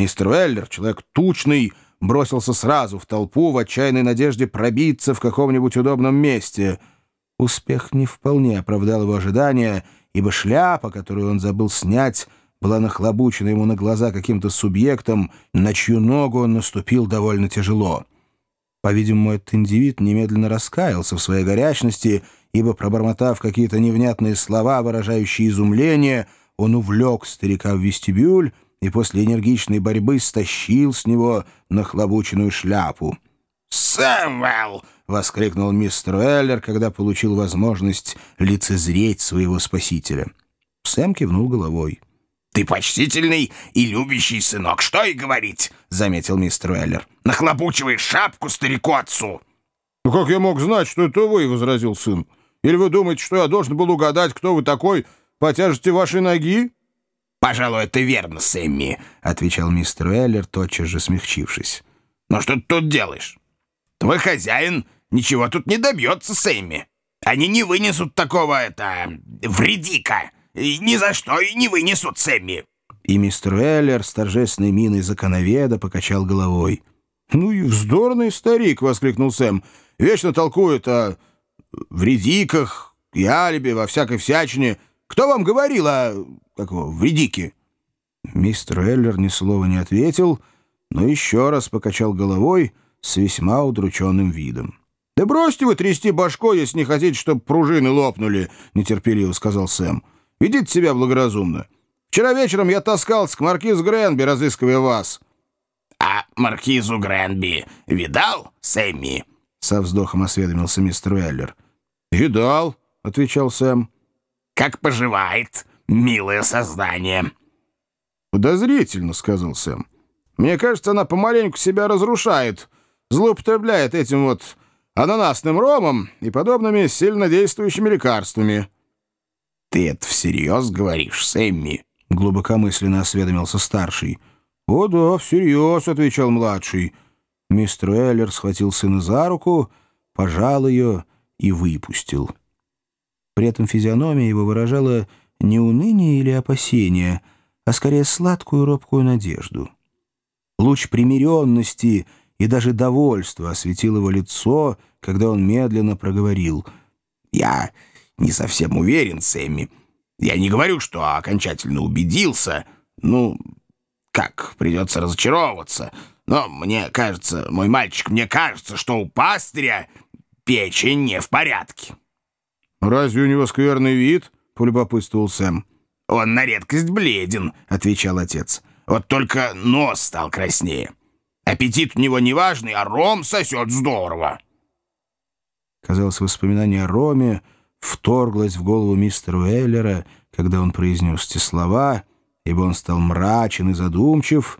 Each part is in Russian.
Мистер Уэллер, человек тучный, бросился сразу в толпу в отчаянной надежде пробиться в каком-нибудь удобном месте. Успех не вполне оправдал его ожидания, ибо шляпа, которую он забыл снять, была нахлобучена ему на глаза каким-то субъектом, на чью ногу он наступил довольно тяжело. По-видимому, этот индивид немедленно раскаялся в своей горячности, ибо, пробормотав какие-то невнятные слова, выражающие изумление, он увлек старика в вестибюль и после энергичной борьбы стащил с него нахлобученную шляпу. «Сэмвелл!» — воскликнул мистер Эллер, когда получил возможность лицезреть своего спасителя. Сэм кивнул головой. «Ты почтительный и любящий сынок, что и говорить!» — заметил мистер Уэллер. «Нахлобучиваешь шапку старику-отцу!» «Ну как я мог знать, что это вы?» — возразил сын. «Или вы думаете, что я должен был угадать, кто вы такой по тяжести вашей ноги?» «Пожалуй, это верно, Сэмми», — отвечал мистер Уэллер, тотчас же смягчившись. «Но что ты тут делаешь? Твой хозяин ничего тут не добьется, Сэмми. Они не вынесут такого, это, вредика». И ни за что и не вынесут Сэмми!» И мистер Эллер с торжественной миной законоведа покачал головой. «Ну и вздорный старик!» — воскликнул Сэм. «Вечно толкует о вредиках и алиби во всякой всячине. Кто вам говорил о... как его, вредике?» Мистер Эллер ни слова не ответил, но еще раз покачал головой с весьма удрученным видом. «Да бросьте вы трясти башкой, если не хотите, чтобы пружины лопнули», — нетерпеливо сказал Сэм. Ведите себя благоразумно. Вчера вечером я таскался к маркизу Гренби, разыскивая вас». «А маркизу Гренби видал, Сэмми?» — со вздохом осведомился мистер Уэллер. «Видал», — отвечал Сэм. «Как поживает, милое создание?» «Подозрительно», — сказал Сэм. «Мне кажется, она помаленьку себя разрушает, злоупотребляет этим вот ананасным ромом и подобными сильнодействующими лекарствами». «Ты это всерьез говоришь, Сэмми?» — глубокомысленно осведомился старший. «О да, всерьез», — отвечал младший. Мистер Эллер схватил сына за руку, пожал ее и выпустил. При этом физиономия его выражала не уныние или опасение, а скорее сладкую робкую надежду. Луч примиренности и даже довольства осветил его лицо, когда он медленно проговорил. «Я не совсем уверен, Сэмми. Я не говорю, что окончательно убедился. Ну, как, придется разочаровываться. Но мне кажется, мой мальчик, мне кажется, что у пастыря печень не в порядке». «Разве у него скверный вид?» — полюбопытствовал Сэм. «Он на редкость бледен», — отвечал отец. «Вот только нос стал краснее. Аппетит у него неважный, а ром сосет здорово». Казалось, воспоминание о роме вторглась в голову мистера Уэллера, когда он произнес эти слова, ибо он стал мрачен и задумчив,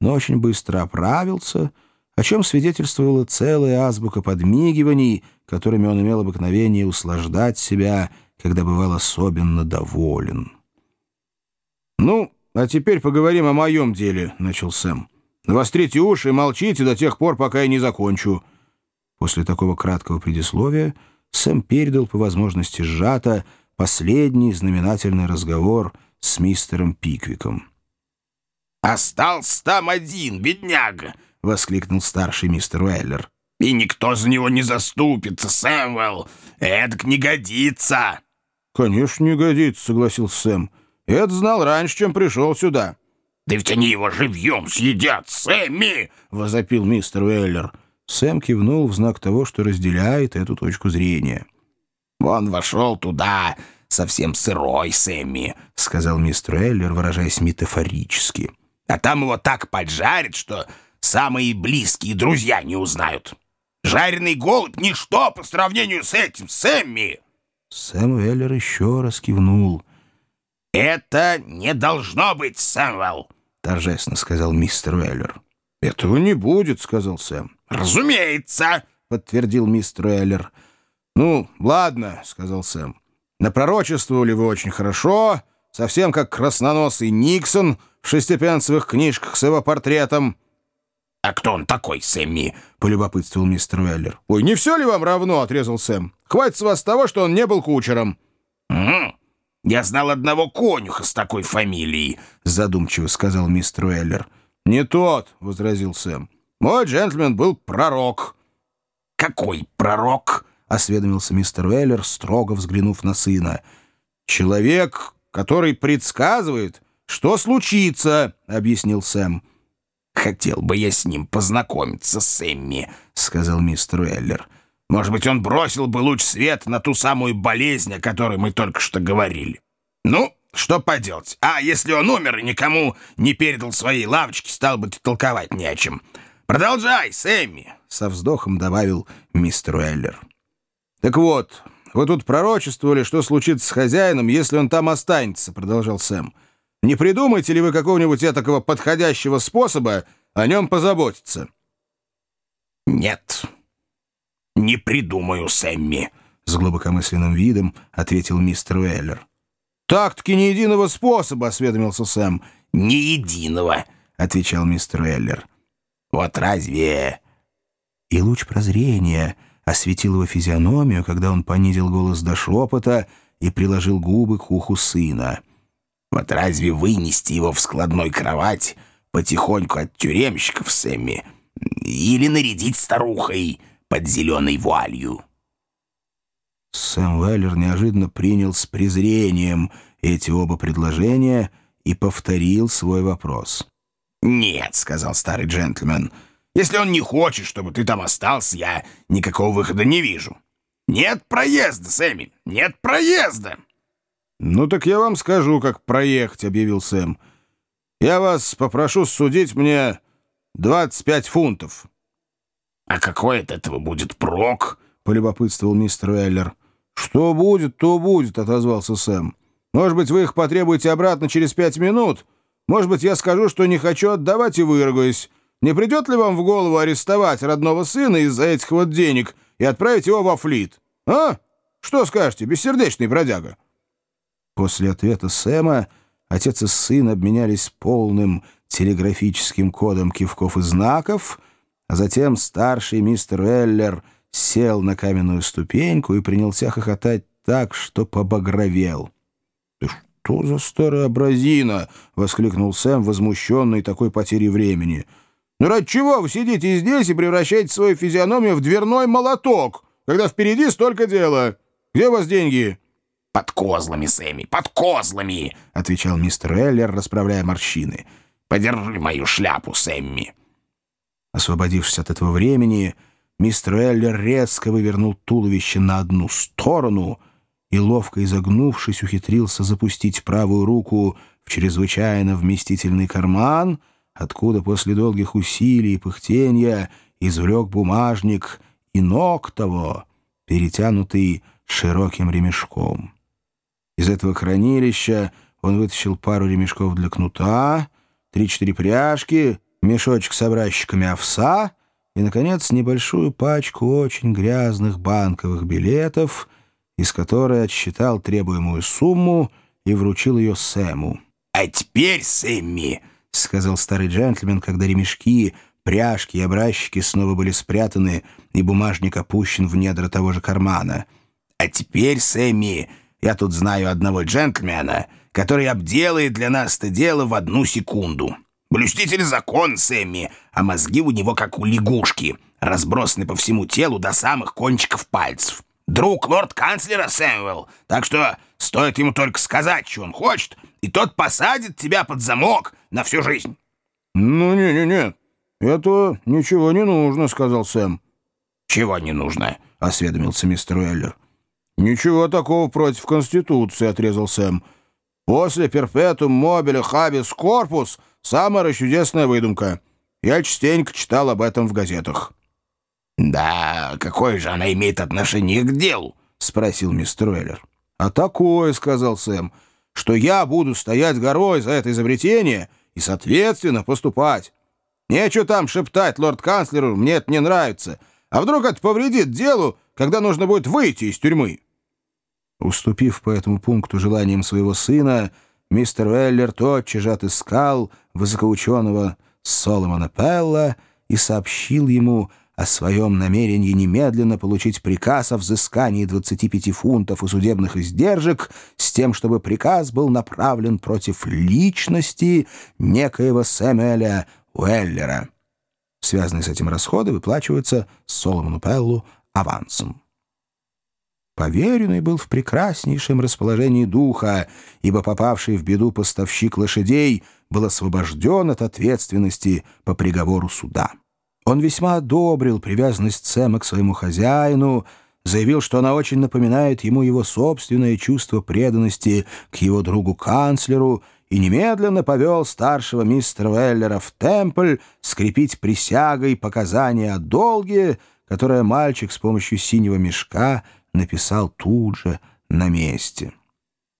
но очень быстро оправился, о чем свидетельствовала целая азбука подмигиваний, которыми он имел обыкновение услаждать себя, когда бывал особенно доволен. «Ну, а теперь поговорим о моем деле», — начал Сэм. «Навострите уши и молчите до тех пор, пока я не закончу». После такого краткого предисловия Сэм передал по возможности сжато последний знаменательный разговор с мистером Пиквиком. «Остался там один, бедняга!» — воскликнул старший мистер Уэллер. «И никто за него не заступится, Сэмвелл! Эдак не годится!» «Конечно, не годится», — согласился Сэм. «Эд знал раньше, чем пришел сюда». «Да ведь они его живьем съедят, Сэмми!» — возопил мистер Уэллер. Сэм кивнул в знак того, что разделяет эту точку зрения. «Он вошел туда совсем сырой, Сэмми», — сказал мистер Эллер, выражаясь метафорически. «А там его так поджарят, что самые близкие друзья не узнают. Жареный голубь — ничто по сравнению с этим, Сэмми!» Сэм Эллер еще раз кивнул. «Это не должно быть, Сэмвелл», — торжественно сказал мистер Эллер. «Этого не будет», — сказал Сэм. «Разумеется», — подтвердил мистер Эллер. «Ну, ладно», — сказал Сэм. «Напророчествовали вы очень хорошо, совсем как красноносый Никсон в шестипенцевых книжках с его портретом». «А кто он такой, Сэмми?» — полюбопытствовал мистер Уэллер. «Ой, не все ли вам равно?» — отрезал Сэм. «Хватит с вас того, что он не был кучером». «Угу. Я знал одного конюха с такой фамилией», — задумчиво сказал мистер Уэллер. «Не тот», — возразил Сэм. «Мой джентльмен был пророк». «Какой пророк?» — осведомился мистер Уэллер, строго взглянув на сына. «Человек, который предсказывает, что случится», — объяснил Сэм. «Хотел бы я с ним познакомиться, Сэмми», — сказал мистер Уэллер. «Может быть, он бросил бы луч свет на ту самую болезнь, о которой мы только что говорили. Ну, что поделать? А если он умер и никому не передал своей лавочки, стал бы толковать не о чем. Продолжай, Сэмми!» — со вздохом добавил мистер Уэллер. «Так вот, вы тут пророчествовали, что случится с хозяином, если он там останется», — продолжал Сэм. «Не придумаете ли вы какого-нибудь этакого подходящего способа о нем позаботиться?» «Нет, не придумаю, Сэмми», — с глубокомысленным видом ответил мистер Уэллер. «Так-таки ни единого способа», — осведомился Сэм. «Ни единого», — отвечал мистер Уэллер. «Вот разве...» И луч прозрения осветил его физиономию, когда он понизил голос до шепота и приложил губы к уху сына. «Вот разве вынести его в складной кровать потихоньку от тюремщиков, Сэмми, или нарядить старухой под зеленой вуалью?» Сэм Уэллер неожиданно принял с презрением эти оба предложения и повторил свой вопрос. «Нет», — сказал старый джентльмен, — «если он не хочет, чтобы ты там остался, я никакого выхода не вижу. Нет проезда, Сэмми, нет проезда!» «Ну так я вам скажу, как проехать», — объявил Сэм. «Я вас попрошу судить мне 25 фунтов». «А какой от этого будет прок?» — полюбопытствовал мистер Уэллер. «Что будет, то будет», — отозвался Сэм. «Может быть, вы их потребуете обратно через пять минут? Может быть, я скажу, что не хочу отдавать и выругаюсь. Не придет ли вам в голову арестовать родного сына из-за этих вот денег и отправить его во флит? А? Что скажете, бессердечный бродяга?» После ответа Сэма отец и сын обменялись полным телеграфическим кодом кивков и знаков, а затем старший мистер Эллер — сел на каменную ступеньку и принялся хохотать так, что побагровел. «Ты что за старая образина?» — воскликнул Сэм, возмущенный такой потерей времени. «Ну ради чего вы сидите здесь и превращаете свою физиономию в дверной молоток, когда впереди столько дела? Где у вас деньги?» «Под козлами, Сэмми, под козлами!» — отвечал мистер Эллер, расправляя морщины. «Подержи мою шляпу, Сэмми!» Освободившись от этого времени, Мистер Эллер резко вывернул туловище на одну сторону и, ловко изогнувшись, ухитрился запустить правую руку в чрезвычайно вместительный карман, откуда после долгих усилий и пыхтенья извлек бумажник и ног того, перетянутый широким ремешком. Из этого хранилища он вытащил пару ремешков для кнута, три-четыре пряжки, мешочек с образчиками овса — и, наконец, небольшую пачку очень грязных банковых билетов, из которой отсчитал требуемую сумму и вручил ее Сэму. «А теперь, Сэмми», — сказал старый джентльмен, когда ремешки, пряжки и образчики снова были спрятаны и бумажник опущен в недра того же кармана. «А теперь, Сэмми, я тут знаю одного джентльмена, который обделает для нас это дело в одну секунду». Блюститель закон, Сэмми, а мозги у него как у лягушки, разбросаны по всему телу до самых кончиков пальцев. Друг лорд-канцлера Сэмюэл, так что стоит ему только сказать, что он хочет, и тот посадит тебя под замок на всю жизнь». «Ну, не-не-не, это ничего не нужно», — сказал Сэм. «Чего не нужно?» — осведомился мистер Уэллер. «Ничего такого против Конституции», — отрезал Сэм. «После перпетум мобиля хабис корпус...» Самая расчудесная выдумка. Я частенько читал об этом в газетах». «Да, какое же она имеет отношение к делу?» — спросил мистер Уэллер. «А такое, — сказал Сэм, — что я буду стоять горой за это изобретение и, соответственно, поступать. Нечего там шептать лорд-канцлеру, мне это не нравится. А вдруг это повредит делу, когда нужно будет выйти из тюрьмы?» Уступив по этому пункту желаниям своего сына, мистер Уэллер тотчас же отыскал высокоученого Соломона Пелла и сообщил ему о своем намерении немедленно получить приказ о взыскании 25 фунтов и судебных издержек с тем, чтобы приказ был направлен против личности некоего Сэмюэля Уэллера. Связанные с этим расходы выплачиваются Соломону Пеллу авансом. Поверенный был в прекраснейшем расположении духа, ибо попавший в беду поставщик лошадей был освобожден от ответственности по приговору суда. Он весьма одобрил привязанность Сэма к своему хозяину, заявил, что она очень напоминает ему его собственное чувство преданности к его другу-канцлеру и немедленно повел старшего мистера Уэллера в темпль скрепить присягой показания о долге, которое мальчик с помощью синего мешка написал тут же на месте.